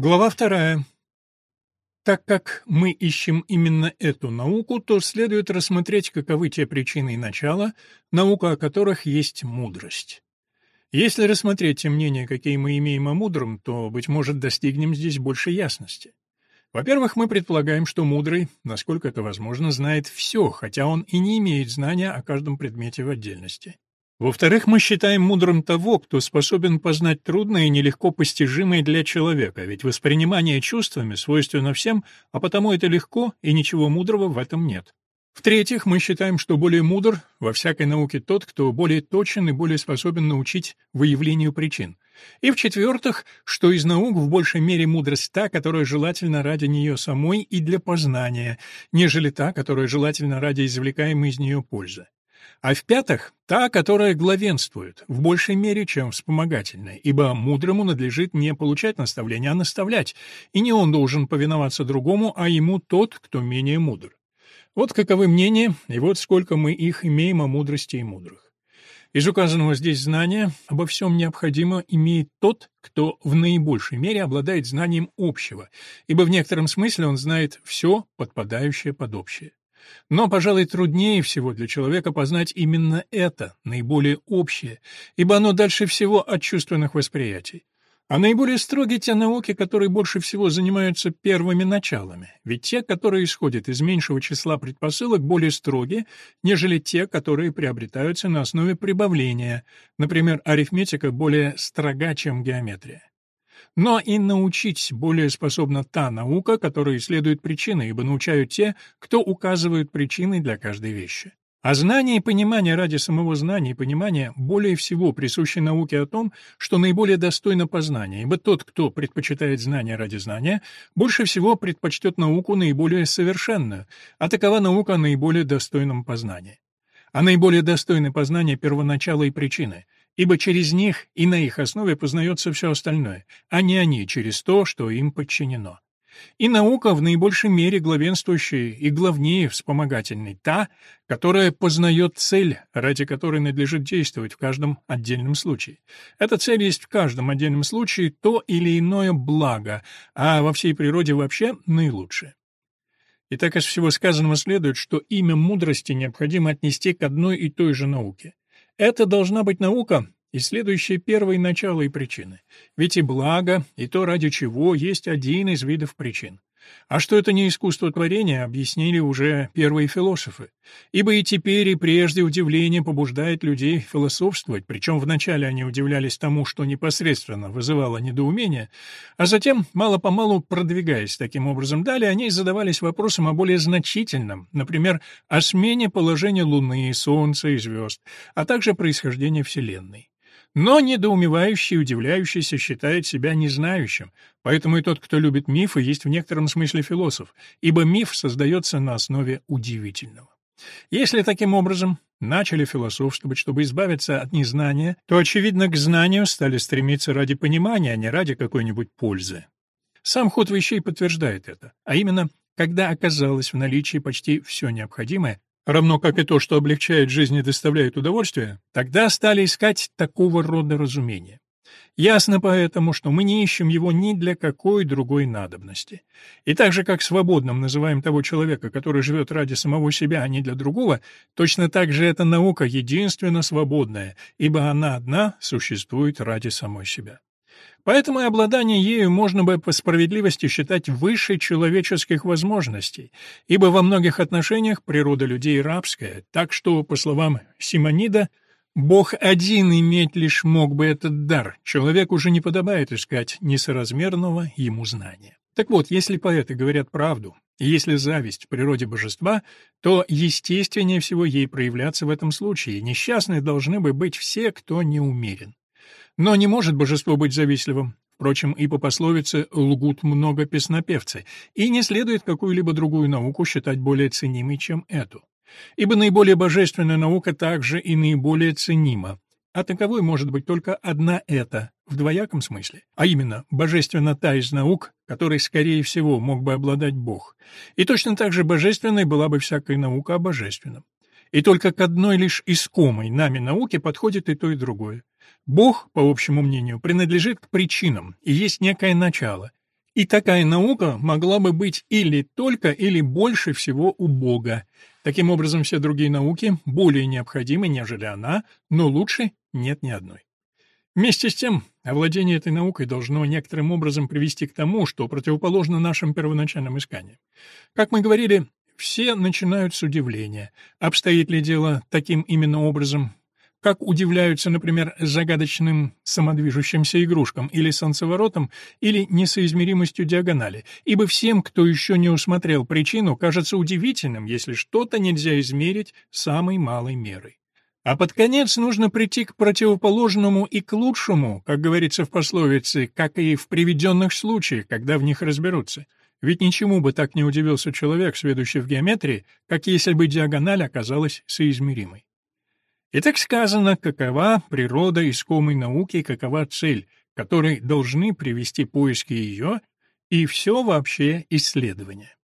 Глава вторая. Так как мы ищем именно эту науку, то следует рассмотреть, каковы те причины и начала, наука о которых есть мудрость. Если рассмотреть те мнения, какие мы имеем о мудром, то, быть может, достигнем здесь большей ясности. Во-первых, мы предполагаем, что мудрый, насколько это возможно, знает все, хотя он и не имеет знания о каждом предмете в отдельности. Во-вторых, мы считаем мудрым того, кто способен познать трудное и нелегко постижимое для человека, ведь воспринимание чувствами свойственно всем, а потому это легко, и ничего мудрого в этом нет. В-третьих, мы считаем, что более мудр во всякой науке тот, кто более точен и более способен научить выявлению причин. И в-четвертых, что из наук в большей мере мудрость та, которая желательна ради нее самой и для познания, нежели та, которая желательна ради извлекаемой из нее пользы. А в-пятых, та, которая главенствует, в большей мере, чем вспомогательная, ибо мудрому надлежит не получать наставления, а наставлять, и не он должен повиноваться другому, а ему тот, кто менее мудр. Вот каковы мнения, и вот сколько мы их имеем о мудрости и мудрых. Из указанного здесь знания обо всем необходимо имеет тот, кто в наибольшей мере обладает знанием общего, ибо в некотором смысле он знает все, подпадающее под общее. Но, пожалуй, труднее всего для человека познать именно это, наиболее общее, ибо оно дальше всего от чувственных восприятий. А наиболее строгие те науки, которые больше всего занимаются первыми началами, ведь те, которые исходят из меньшего числа предпосылок, более строгие, нежели те, которые приобретаются на основе прибавления, например, арифметика более строга, чем геометрия. Но и научить более способна та наука, которая исследует причины, ибо научают те, кто указывают причины для каждой вещи. А знание и понимание ради самого знания и понимания более всего присущи науке о том, что наиболее достойно познания, ибо тот, кто предпочитает знание ради знания, больше всего предпочтет науку наиболее совершенную, а такова наука о наиболее достойном познании. А наиболее достойны познания первоначала и причины — ибо через них и на их основе познается все остальное, а не они через то, что им подчинено. И наука в наибольшей мере главенствующая и главнее вспомогательной та, которая познает цель, ради которой надлежит действовать в каждом отдельном случае. Эта цель есть в каждом отдельном случае то или иное благо, а во всей природе вообще наилучшее. Итак, из всего сказанного следует, что имя мудрости необходимо отнести к одной и той же науке. Это должна быть наука, исследующая первые начала и причины. Ведь и благо, и то, ради чего, есть один из видов причин. А что это не искусство творения, объяснили уже первые философы. Ибо и теперь, и прежде удивление побуждает людей философствовать, причем вначале они удивлялись тому, что непосредственно вызывало недоумение, а затем, мало-помалу продвигаясь таким образом далее, они задавались вопросом о более значительном, например, о смене положения Луны, Солнца и звезд, а также происхождения Вселенной. Но недоумевающий и удивляющийся считает себя незнающим, поэтому и тот, кто любит мифы, есть в некотором смысле философ, ибо миф создается на основе удивительного. Если таким образом начали философствовать, чтобы избавиться от незнания, то, очевидно, к знанию стали стремиться ради понимания, а не ради какой-нибудь пользы. Сам ход вещей подтверждает это, а именно, когда оказалось в наличии почти все необходимое, равно как и то, что облегчает жизнь и доставляет удовольствие, тогда стали искать такого рода разумения. Ясно поэтому, что мы не ищем его ни для какой другой надобности. И так же, как свободным называем того человека, который живет ради самого себя, а не для другого, точно так же эта наука единственно свободная, ибо она одна существует ради самой себя. Поэтому и обладание ею можно бы по справедливости считать выше человеческих возможностей, ибо во многих отношениях природа людей рабская, так что, по словам Симонида, Бог один иметь лишь мог бы этот дар, человеку уже не подобает искать несоразмерного ему знания. Так вот, если поэты говорят правду, если зависть в природе божества, то естественнее всего ей проявляться в этом случае, несчастны должны бы быть все, кто не умерен. Но не может божество быть завистливым. Впрочем, и по пословице «лгут много песнопевцы», и не следует какую-либо другую науку считать более ценимой, чем эту. Ибо наиболее божественная наука также и наиболее ценима, а таковой может быть только одна эта, в двояком смысле, а именно, божественна та из наук, которой, скорее всего, мог бы обладать Бог. И точно так же божественной была бы всякая наука о божественном. И только к одной лишь искомой нами науке подходит и то, и другое. Бог, по общему мнению, принадлежит к причинам и есть некое начало, И такая наука могла бы быть или только, или больше всего у Бога. Таким образом, все другие науки более необходимы, нежели она, но лучше нет ни одной. Вместе с тем, овладение этой наукой должно некоторым образом привести к тому, что противоположно нашим первоначальным исканиям. Как мы говорили, все начинают с удивления. Обстоит ли дело таким именно образом? Как удивляются, например, загадочным самодвижущимся игрушкам или солнцеворотам, или несоизмеримостью диагонали, ибо всем, кто еще не усмотрел причину, кажется удивительным, если что-то нельзя измерить самой малой мерой. А под конец нужно прийти к противоположному и к лучшему, как говорится в пословице, как и в приведенных случаях, когда в них разберутся. Ведь ничему бы так не удивился человек, сведущий в геометрии, как если бы диагональ оказалась соизмеримой. Итак сказано, какова природа искомой науки какова цель, которой должны привести поиски ее и все вообще исследование.